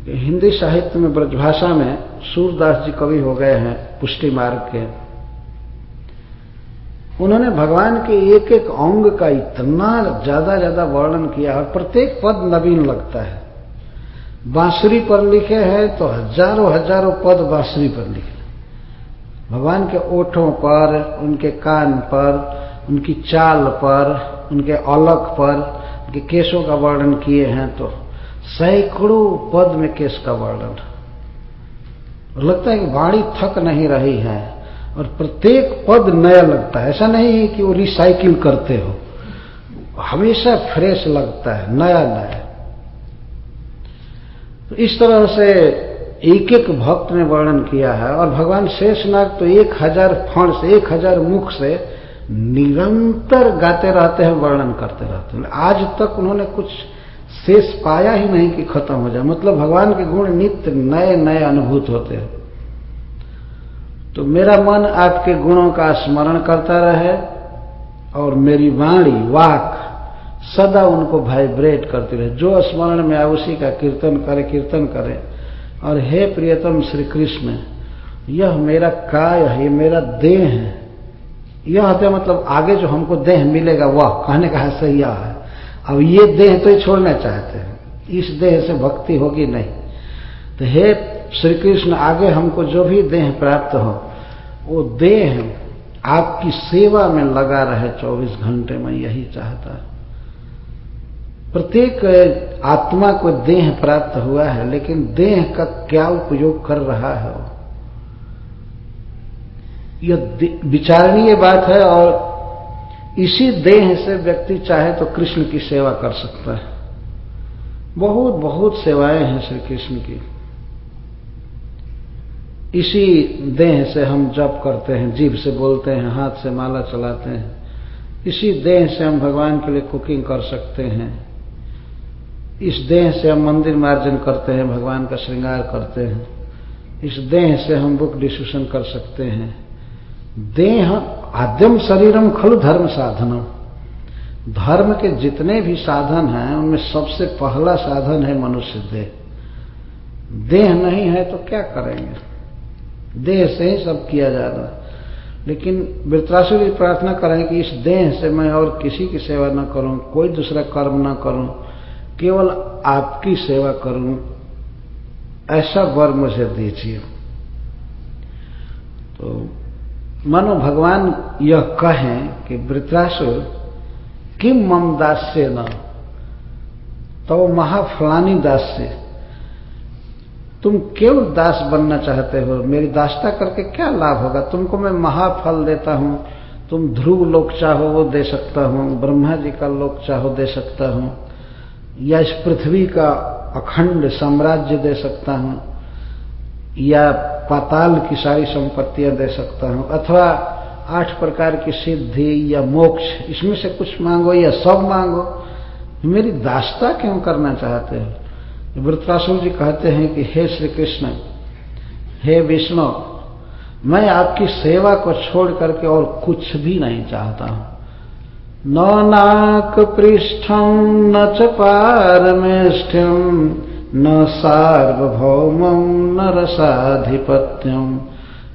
हिंदी साहित्य में, ब्रजभाषा में सूरदास जी कवि हो गए हैं, पुष्टि मार्ग के। उन्होंने भगवान के एक एक अंग का इतना ज़्यादा ज़्यादा वर्णन किया और प्रत्येक पद नवीन लगता है। बांसुरी पर लिखे हैं तो हज़ारों हज़ारों पद बांसुरी पर लिखे। भगवान के ओठों पर, उनके कान पर, उनकी चाल पर, उनके अलग पर, उनके केशों का वर्णन किए हैं तो सैकड़ों पद में केस का वर्णन। लगता है कि वाणी थक नहीं रही है, और प्रत्येक पद नया लगता है। ऐसा नहीं है कि वो रिसाइकिल करते हो। हमेशा फ्रेश लगता है, नया नया। तो इस तरह से एक एक भक्त ने वर्णन किया है, और भगवान शेषनाग तो एक हज़ार फण से, एक हज़ार मुख से निरंतर गाते रहते हैं, वर्णन करते रहते हैं। आज तक उन्होंने कुछ शेष पाया ही नहीं कि खत्म हो जाए। मतलब भगवान के गुण नित्य नए नए अनुभूत होते हैं। तो मेरा मन आपके गुणों का स्मरण करता रहे और मेरी वाणी, वाक सदा उनको वाइब्रेट करती रहे। जो स्मरण में आए, उसी का कीर्तन करे कीर्तन करे। और हे प्रियतम श्री कृष्ण यह मेरा काय है, ये मेरा देह है। यह होते मतलब आगे जो हमको देह मिलेगा, वह, कहने का है, सही है। अब ये देह तो छोड़ना चाहते हैं। इस देह से भक्ति होगी नहीं। तो हे श्री कृष्ण आगे हमको जो भी देह प्राप्त हो, वो देह आपकी सेवा में लगा रहे 24 घंटे, में यही चाहता प्रत्येक आत्मा को देह प्राप्त हुआ है, लेकिन देह का क्या उपयोग कर रहा है वो? यह विचारणीय बात है और इसी देह से व्यक्ति चाहे तो कृष्ण की सेवा कर सकता है। बहुत बहुत सेवाएँ हैं श्री कृष्ण की। इसी देह से हम जप करते हैं, जीभ से बोलते हैं, हाथ से माला चलाते हैं। इसी देह से हम भगवान के लिए कुकिंग कर सकते हैं। इस देह से हम मंदिर मार्जन करते हैं, भगवान का श्रृंगार करते हैं। इस देह से हम बुक डिस्कशन कर सकते हैं। देह आद्यम शरीरम खलु धर्म साधनम। धर्म के जितने भी साधन हैं, उनमें सबसे पहला साधन है मनुष्य देह। देह नहीं है तो क्या करेंगे? देह से ही सब किया जा रहा लेकिन लेकिन भी प्रार्थना करें कि इस देह से मैं और किसी की सेवा न करूँ, कोई दूसरा कर्म न करूँ, केवल आपकी सेवा करूँ, ऐसा वर मुझे दीजिए। तो मानो भगवान यह कहें कि वृत्रासुर किम मम दास्य न? तो महाफलानी दास्य। तुम क्यों दास बनना चाहते हो, मेरी दासता करके क्या लाभ होगा? तुमको मैं महाफल देता हूँ, तुम ध्रुव लोक चाहो वो दे सकता हूँ, ब्रह्मा जी का लोक चाहो दे सकता हूँ, या इस पृथ्वी का अखंड साम्राज्य दे सकता हूँ, या पाताल की सारी संपत्तियाँ दे सकता हूँ। अथवा आठ प्रकार की सिद्धि या मोक्ष, इसमें से कुछ मांगो या सब मांगो। मेरी दास्ता क्यों करना चाहते हो? वृत्रासुर जी कहते हैं कि, हे श्री कृष्ण हे विष्णु, मैं आपकी सेवा को छोड़ करके और कुछ भी नहीं चाहता हूँ। न नाकपृष्ठं न च पारमेष्ठ्यं न सार्वभौमं न रसाधिपत्यं,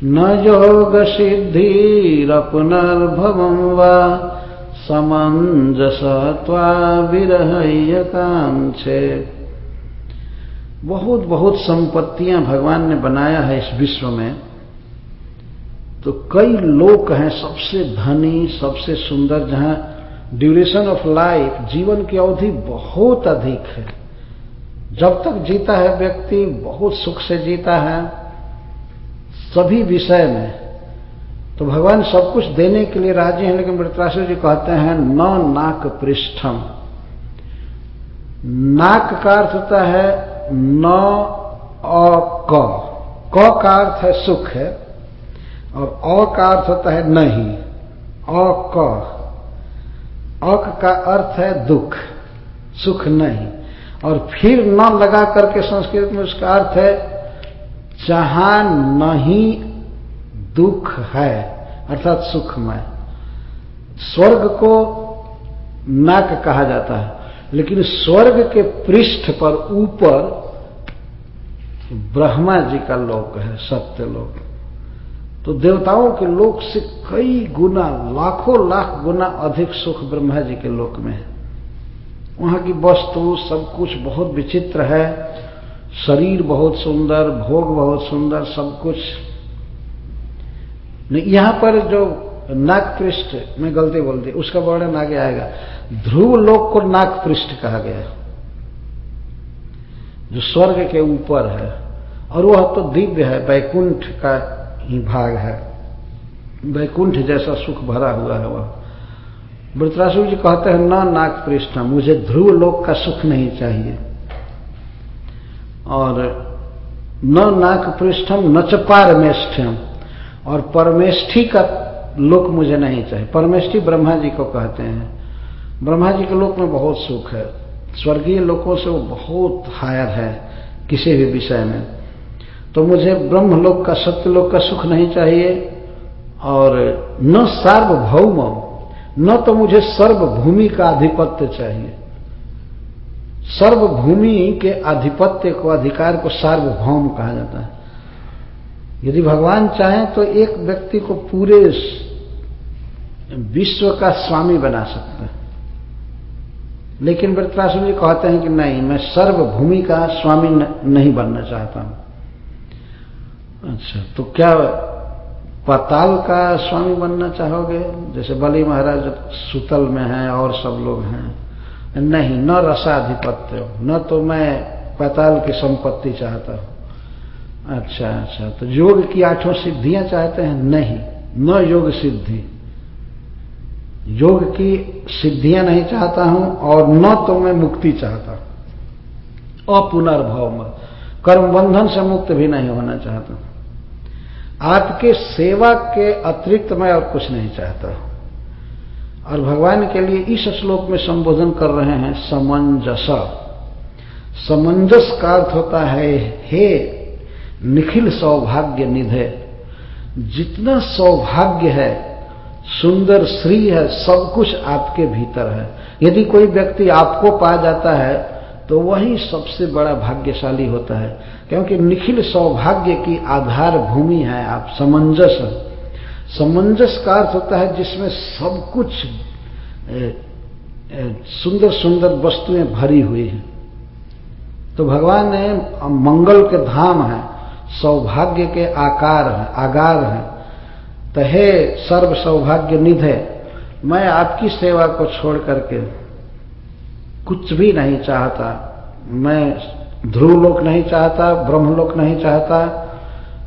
न योग योगसिद्धिरपुनर्भवं वा समञ्जस कांक्षे बहुत बहुत संपत्तियाँ भगवान ने बनाया है इस विश्व में। तो कई लोक हैं सबसे धनी, सबसे सुंदर, जहाँ ड्यूरेशन ऑफ़ लाइफ जीवन की अवधि बहुत अधिक है। जब तक जीता है व्यक्ति, बहुत सुख से जीता है, सभी विषय में। तो भगवान सब कुछ देने के लिए राज़ी हैं, लेकिन वृत्रासु जी कहते हैं, न नाक पृष्ठम। नाक का अर्थ होता है न अ क। का अर्थ है सुख है, और अ का अर्थ होता है नहीं। अ क। अक का अर्थ है दुख, सुख नहीं। और फिर न लगा करके संस्कृत में उसका अर्थ है, जहाँ नहीं दुख है, अर्थात सुखमय। स्वर्ग को नाक कहा जाता है, लेकिन स्वर्ग के पृष्ठ पर ऊपर ब्रह्मा जी का लोक है सत्य लोक तो देवताओं के लोक से कई गुना, लाखों लाख गुना अधिक सुख ब्रह्मा जी के लोक में है। वहाँ की वस्तु सब कुछ बहुत विचित्र है। शरीर बहुत सुंदर, भोग बहुत सुंदर, सब कुछ। यहाँ पर जो नाक पृष्ठ में गलती बोल दी, उसका वर्णन आगे आएगा। ध्रुव लोक को नाक पृष्ठ कहा गया जो स्वर्ग के ऊपर है, और वह तो दिव्य है, वैकुंठ का ही भाग है। वैकुंठ जैसा सुख भरा हुआ है वह। वृतरासुर जी कहते हैं, न नाक पृष्ठ मुझे ध्रुव लोक का सुख नहीं चाहिए। और न नाक पृष्ठम न च पारमेष्ठम और परमेष्ठी का लोक मुझे नहीं चाहिए। परमेष्ठी ब्रह्मा जी को कहते हैं। ब्रह्मा जी के लोक में बहुत सुख है। स्वर्गीय लोकों से वो बहुत हायर है, किसी भी विषय में। तो मुझे ब्रह्म लोक का सत्य लोक का सुख नहीं चाहिए। और न सार्वभौम न तो मुझे सर्वभूमि का आधिपत्य चाहिए। सर्वभूमि के आधिपत्य को, अधिकार को सार्वभौम कहा जाता है। यदि भगवान चाहें तो एक व्यक्ति को पूरे विश्व का स्वामी बना सकते हैं। लेकिन वृत्रासुर जी कहते हैं कि नहीं, मैं सर्वभूमि का स्वामी नहीं बनना चाहता हूँ। अच्छा तो क्या पाताल का स्वामी बनना चाहोगे? जैसे बलि महाराज सुतल में हैं और सब लोग हैं। नहीं, न रसाधिपत्य न तो मैं पताल की संपत्ति चाहता हूँ। अच्छा अच्छा। तो योग की आठों सिद्धियाँ चाहते हैं? नहीं, न योग सिद्धि। योग की सिद्धियाँ नहीं चाहता हूँ और न तो मैं मुक्ति चाहता हूँ। अपुनर्भव कर्म बंधन से मुक्त भी नहीं होना चाहता आपके सेवा के अतिरिक्त मैं और कुछ नहीं चाहता। और भगवान के लिए इस श्लोक में संबोधन कर रहे हैं, समंजस। समंजस का अर्थ होता है, हे निखिल सौभाग्य निधे। जितना सौभाग्य है, सुंदर श्री है, सब कुछ आपके भीतर है। यदि कोई व्यक्ति आपको पा जाता है तो वही सबसे बड़ा भाग्यशाली होता है। क्योंकि निखिल सौभाग्य की आधार भूमि है आप, समंजस समंजस का अर्थ होता है जिसमें सब कुछ सुंदर सुंदर वस्तुएँ भरी हुई हैं। तो भगवान ने मंगल के धाम है, सौभाग्य के आकार है, आगार है। तो हे सर्व सौभाग्य निधे। मैं आपकी सेवा को छोड़ करके कुछ भी नहीं चाहता। मैं ध्रुवलोक नहीं चाहता, ब्रह्मलोक नहीं चाहता।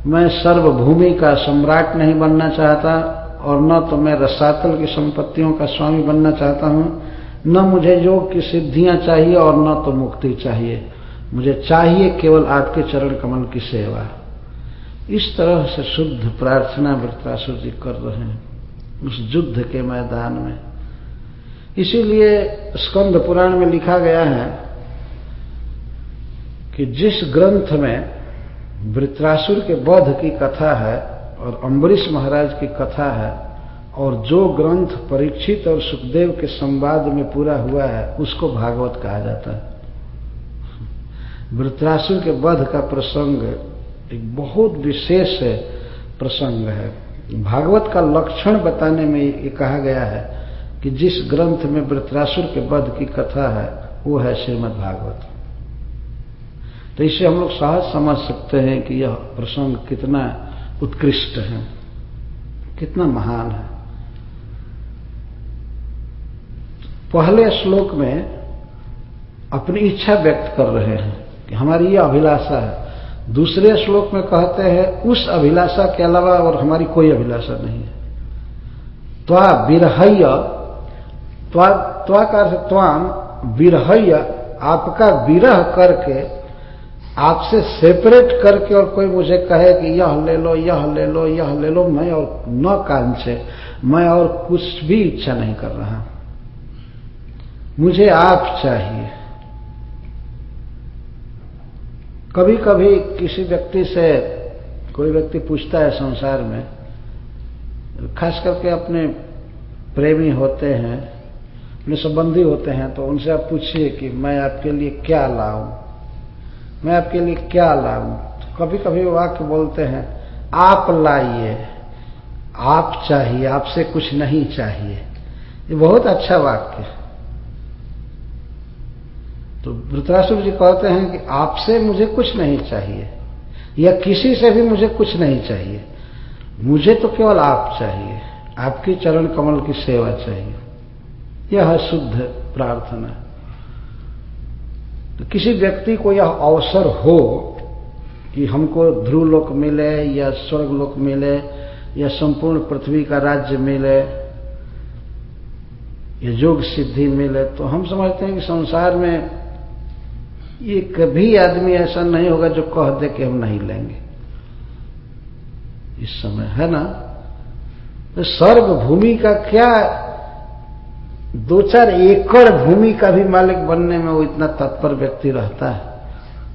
मैं सर्वभूमि का सम्राट नहीं बनना चाहता और न तो मैं रसातल की संपत्तियों का स्वामी बनना चाहता हूँ। न मुझे योग की सिद्धियाँ चाहिए और न तो मुक्ति चाहिए। मुझे चाहिए केवल आपके चरण कमल की सेवा। इस तरह से शुद्ध प्रार्थना वृत्रासुर जी कर रहे हैं। उस युद्ध के मैदान में। इसीलिए स्कंद पुराण में लिखा गया है कि जिस ग्रंथ में वृत्रासुर के वध की कथा है और अम्बरीश महाराज की कथा है और जो ग्रंथ परीक्षित और सुखदेव के संवाद में पूरा हुआ है, उसको भागवत कहा जाता है। वृत्रासुर के वध का प्रसंग एक बहुत विशेष प्रसंग है। भागवत का लक्षण बताने में ये कहा गया है कि जिस ग्रंथ में वृत्रासुर के वध की कथा है, वो है श्रीमद् भागवत। तो इससे हम लोग सहज समझ सकते हैं कि यह प्रसंग कितना उत्कृष्ट है, कितना महान है। पहले श्लोक में अपनी इच्छा व्यक्त कर रहे हैं कि हमारी यह अभिलाषा है। दूसरे श्लोक में कहते हैं, उस अभिलाषा के अलावा और हमारी कोई अभिलाषा नहीं है। त्वा विरहय त्वा त्वा का त्वाम विरहय, आपका विरह करके, आपसे सेपरेट करके और कोई मुझे कहे कि यह ले लो, यह ले लो, यह ले लो, मैं और न कांचे, मैं और कुछ भी इच्छा नहीं कर रहा। मुझे आप चाहिए। कभी कभी किसी व्यक्ति से कोई व्यक्ति पूछता है संसार में खास करके अपने प्रेमी होते हैं अपने संबंधी होते हैं तो उनसे आप पूछिए कि मैं आपके लिए क्या लाऊं? मैं आपके लिए क्या लाऊं? कभी कभी वाक्य बोलते हैं, आप लाइए, आप चाहिए, आपसे कुछ नहीं चाहिए। ये बहुत अच्छा वाक्य है। तो वृतरासुर जी कहते हैं कि आपसे मुझे कुछ नहीं चाहिए, या किसी से भी मुझे कुछ नहीं चाहिए। मुझे तो केवल आप चाहिए, आपकी चरण कमल की सेवा चाहिए। यह शुद्ध प्रार्थना। तो किसी व्यक्ति को यह अवसर हो कि हमको ध्रुव लोक मिले या स्वर्ग लोक मिले या संपूर्ण पृथ्वी का राज्य मिले या योग सिद्धि मिले तो हम समझते हैं कि संसार में ये कभी आदमी ऐसा नहीं होगा जो कह दे कि हम नहीं लेंगे। इस समय, है ना? तो सर्व भूमि का क्या दो चार एकड़ भूमि का भी मालिक बनने में वो इतना तत्पर व्यक्ति रहता है।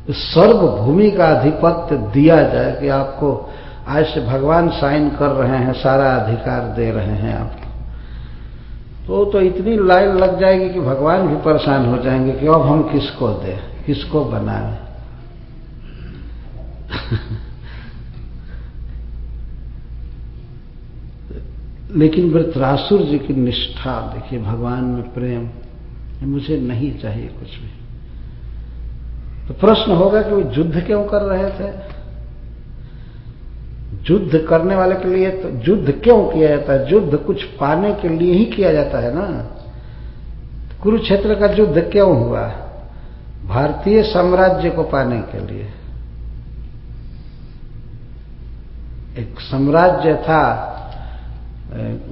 तो सर्व भूमि का अधिपत्य दिया जाए कि आपको आज से भगवान साइन कर रहे हैं, सारा अधिकार दे रहे हैं आपको तो तो इतनी लाइन लग जाएगी कि भगवान भी परेशान हो जाएँगे कि अब हम किसको दें, किसको बनाए। लेकिन वृत्रासुर जी की निष्ठा, देखिए, भगवान में प्रेम मुझे नहीं चाहिए कुछ भी। तो प्रश्न होगा कि वो युद्ध क्यों कर रहे थे? युद्ध करने वाले के लिए तो युद्ध क्यों किया जाता है? युद्ध कुछ पाने के लिए ही किया जाता है ना? कुरुक्षेत्र का युद्ध क्यों हुआ? भारतीय साम्राज्य को पाने के लिए। एक साम्राज्य था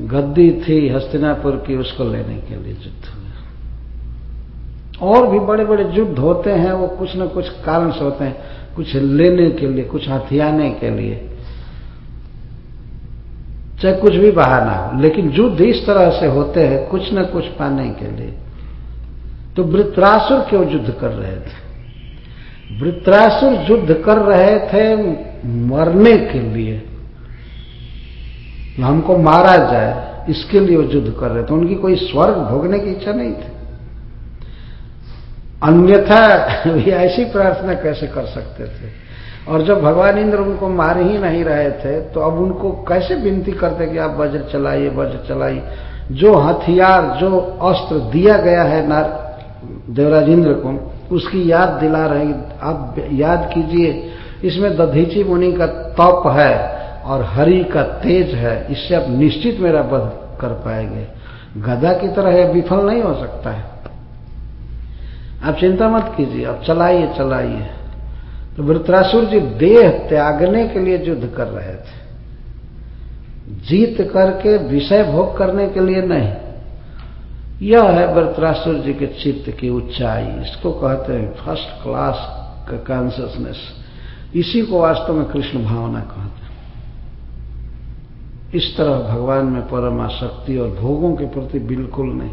गद्दी थी हस्तिनापुर की, उसको लेने के लिए युद्ध हुआ। और भी बड़े बड़े युद्ध होते हैं, वो कुछ न कुछ कारण से होते हैं। कुछ लेने के लिए, कुछ हथियाने के लिए। चाहे कुछ भी बहाना हो, लेकिन युद्ध इस तरह से होते हैं, कुछ न कुछ पाने के लिए। तो वृत्रासुर क्यों युद्ध कर रहे थे? वृत्रासुर युद्ध कर रहे थे मरने के लिए। हमको मारा जाए, इसके लिए वो युद्ध कर रहे थे। उनकी कोई स्वर्ग भोगने की इच्छा नहीं थी। अन्यथा भी ऐसी प्रार्थना कैसे कर सकते थे? और जब भगवान इंद्र उनको मार ही नहीं रहे थे तो अब उनको कैसे विनती करते कि आप वज्र चलाइए वज्र चलाइए? जो हथियार, जो अस्त्र दिया गया है नार, देवराज इंद्र को, उसकी याद दिला रहे आप याद कीजिए, इसमें दधीची मुनि का तप है। और हरि का तेज है, इससे आप निश्चित मेरा वध कर पाएँगे। गदा की तरह यह विफल नहीं हो सकता है। आप चिंता मत कीजिए, आप चलाइए चलाइए। तो वृत्रासुर जी देह त्यागने के लिए युद्ध कर रहे थे। जीत करके विषय भोग करने के लिए नहीं। यह है वृत्रासुर जी के चित्त की ऊंचाई। इसको कहते हैं फ़र्स्ट क्लास का कॉन्सियसनेस इसी को वास्तव में कृष्ण भावना कहते हैं। इस तरह भगवान में परम और भोगों के प्रति बिल्कुल नहीं।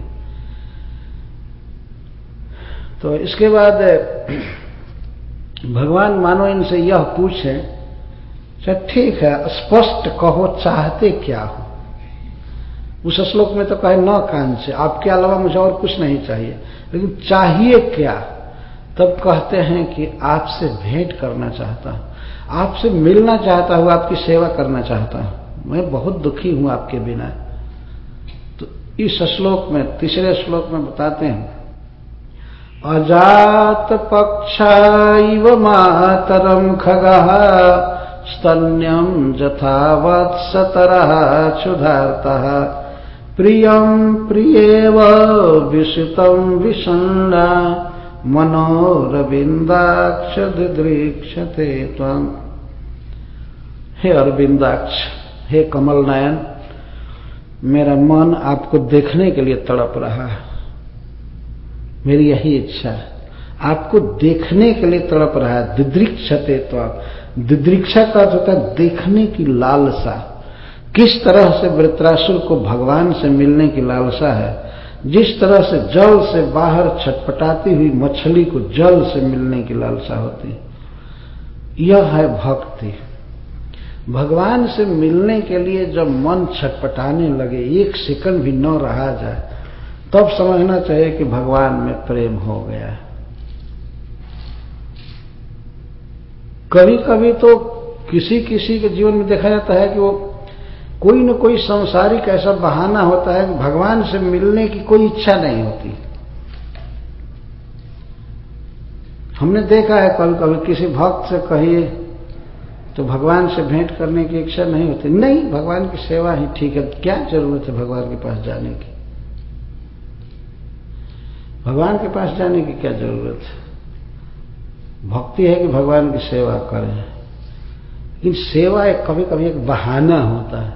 तो इसके बाद भगवान मानो इनसे यह पूछे अच्छा ठीक है, स्पष्ट कहो, चाहते क्या हो? उस श्लोक में तो कहे, न कान से आपके अलावा मुझे और कुछ नहीं चाहिए। लेकिन चाहिए क्या? तब कहते हैं कि, आपसे भेंट करना चाहता हूँ। आपसे मिलना चाहता हूँ, आपकी सेवा करना चाहता हूँ। मैं बहुत दुखी हूँ आपके बिना। तो इस श्लोक में, तीसरे श्लोक में बताते हैं। अजात पक्षा मातरम खग स्तन्यम जथा वत्सतर क्षुधार्तः। प्रियं प्रियेव विषितं विषण्णा मनोरविंदाक्ष दिदृक्षते हे अरविंदाक्ष हे कमल नयन मेरा मन आपको देखने के लिए तड़प रहा है। मेरी यही इच्छा है। आपको देखने के लिए तड़प रहा है। दिदृक्षते तो आप। दिदृक्षा का होता है देखने की लालसा। किस तरह से वृत्रासुर को भगवान से मिलने की लालसा है। जिस तरह से जल से बाहर छटपटाती हुई मछली को जल से मिलने की लालसा होती। यह है भक्ति। भगवान से मिलने के लिए जब मन छटपटाने लगे, एक सेकंड भी न रहा जाए, तब समझना चाहिए कि भगवान में प्रेम हो गया कभी कभी तो किसी किसी के जीवन में देखा जाता है कि वो कोई न कोई संसारिक ऐसा बहाना होता है भगवान से मिलने की कोई इच्छा नहीं होती। हमने देखा है कभी कभी किसी भक्त से कहिए तो भगवान से भेंट करने की इच्छा नहीं होती। नहीं, भगवान की सेवा ही ठीक है। क्या ज़रूरत है भगवान के पास जाने की? भगवान के पास जाने की क्या ज़रूरत है? भक्ति है कि भगवान की सेवा करें। लेकिन सेवा एक कभी कभी एक बहाना होता है।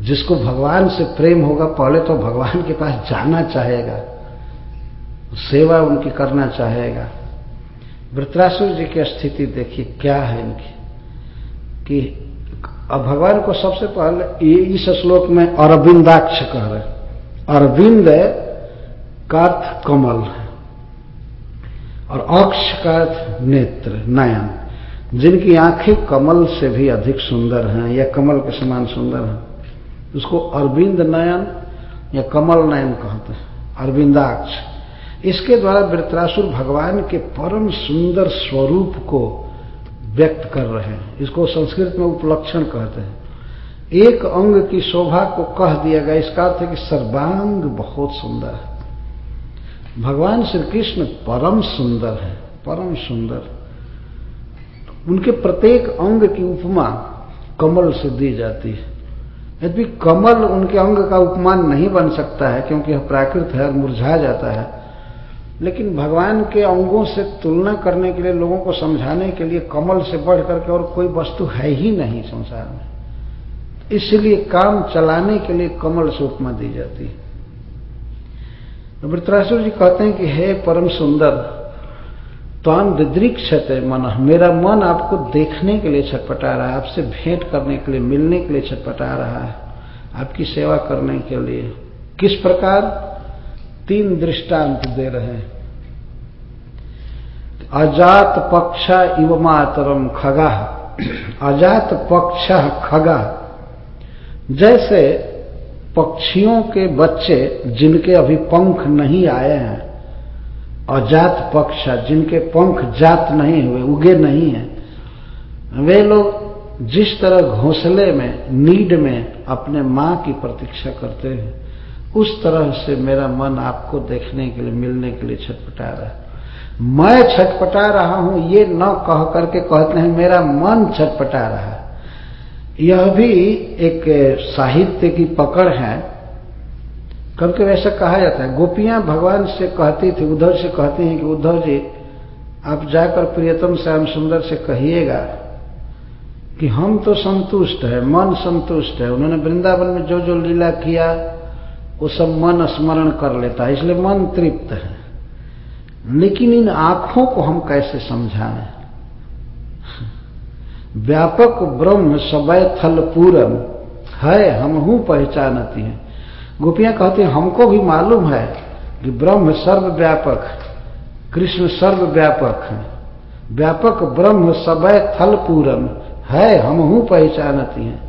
जिसको भगवान से प्रेम होगा, पहले तो भगवान के पास जाना चाहेगा। सेवा उनकी करना चाहेगा। वृत्रासुर जी की स्थिति देखिए, क्या है इनकी। कि भगवान को सबसे पहले इस श्लोक में अरविंदाक्ष कह रहे अरविंद का अर्थ कमल और अक्ष का अर्थ नेत्र, नयन। जिनकी आँखें कमल से भी अधिक सुंदर हैं या कमल के समान सुंदर हैं, उसको अरविंद नयन या कमल नयन कहते हैं। अरविंदाक्ष। इसके द्वारा वृत्रासुर भगवान के परम सुंदर स्वरूप को व्यक्त कर रहे हैं। इसको संस्कृत में उपलक्षण कहते हैं। एक अंग की शोभा को कह दिया गया। इसका अर्थ है कि सर्वांग बहुत सुंदर है। भगवान श्री कृष्ण परम सुंदर है, परम सुंदर। उनके प्रत्येक अंग की उपमा कमल से दी जाती है। यद्यपि कमल उनके अंग का उपमान नहीं बन सकता है, क्योंकि यह प्राकृत है और मुरझा जाता है। लेकिन भगवान के अंगों से तुलना करने के लिए, लोगों को समझाने के लिए कमल से बढ़ करके और कोई वस्तु है ही नहीं संसार में। इसलिए काम चलाने के लिए कमल से उपमा दी जाती है। तो वृत्रासुर जी कहते हैं कि, हे परम सुंदर त्वाम दिदृक्षते मन, मेरा मन आपको देखने के लिए छटपटा रहा है, आपसे भेंट करने के लिए, मिलने के लिए छटपटा रहा है, आपकी सेवा करने के लिए। किस प्रकार? तीन दृष्टांत दे रहे हैं। अजात पक्ष इव मातरम खगा। अजात पक्ष खगा। जैसे पक्षियों के बच्चे जिनके अभी पंख नहीं आए हैं, अजात पक्ष जिनके पंख जात नहीं हुए, उगे नहीं हैं, वे लोग जिस तरह घोंसले में, नीड में अपने माँ की प्रतीक्षा करते हैं। उस तरह से मेरा मन आपको देखने के लिए, मिलने के लिए छटपटा रहा है। मैं छटपटा रहा हूँ, ये न कह करके कहते हैं, मेरा मन छटपटा रहा है। यह भी एक साहित्य की पकड़ है। कभी कभी ऐसा कहा जाता है, गोपियाँ भगवान से कहती थी, उद्धव से कहती हैं कि उद्धव जी, आप जाकर प्रियतम श्याम सुंदर से कहिएगा कि हम तो संतुष्ट है, मन संतुष्ट है। उन्होंने वृंदावन में जो जो लीला किया वो सब मन स्मरण कर लेता है, इसलिए मन तृप्त है। लेकिन इन आँखों को हम कैसे समझाएँ? व्यापक ब्रह्म सबय थल पूरम है, हम हूँ पहचानती हैं। गोपियाँ कहती हैं, हमको भी मालूम है कि ब्रह्म सर्वव्यापक, कृष्ण सर्वव्यापक है। व्यापक ब्रह्म सबय थल पूरम है, हम हूँ पहचानती हैं।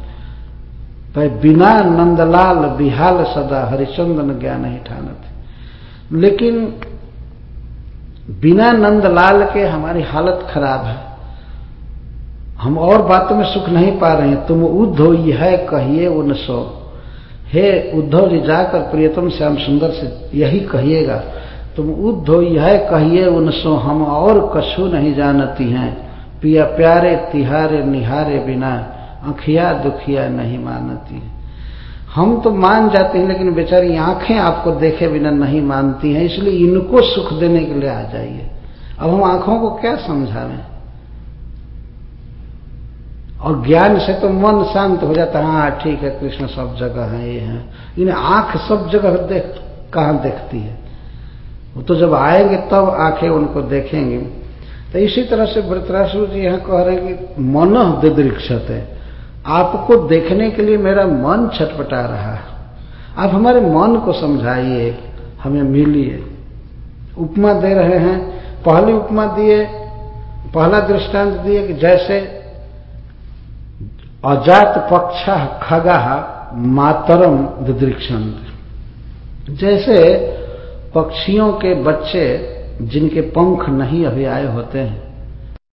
भाई, बिना नंदलाल, बिहाल सदा हरिचंदन ज्ञान ही ठानत लेकिन बिना नंदलाल के हमारी हालत खराब है। हम और बातों में सुख नहीं पा रहे हैं। तुम उद्धव यह कहिए उन सो। हे उद्धव जी, जाकर प्रियतम श्याम सुंदर से यही कहिएगा। तुम उद्धव यह कहिए उन सो, हम और कछु नहीं जानती हैं। पिया प्यारे तिहारे निहारे बिना। आंखिया दुखिया नहीं मानती हम तो मान जाते हैं, लेकिन बेचारी आँखें आपको देखे बिना नहीं मानती हैं, इसलिए इनको सुख देने के लिए आ जाइए। अब हम आँखों को क्या समझावें और ज्ञान से तो मन शांत हो जाता है हाँ ठीक है, कृष्ण सब जगह है, ये है। इन्हें आँख सब जगह देख, कहाँ देखती है? वो तो जब आएँगे तब आँखें उनको देखेंगे। तो इसी तरह से वृतरासुर जी यहाँ कह रहे हैं कि मन दिदृक्षत है आपको देखने के लिए मेरा मन छटपटा रहा है। आप हमारे मन को समझाइए, हमें मिलिए। उपमा दे रहे हैं, पहली उपमा दिए, पहला दृष्टांत दिए कि जैसे अजात पक्ष खगा मातरम दिदृक्षंत जैसे पक्षियों के बच्चे जिनके पंख नहीं अभी आए होते हैं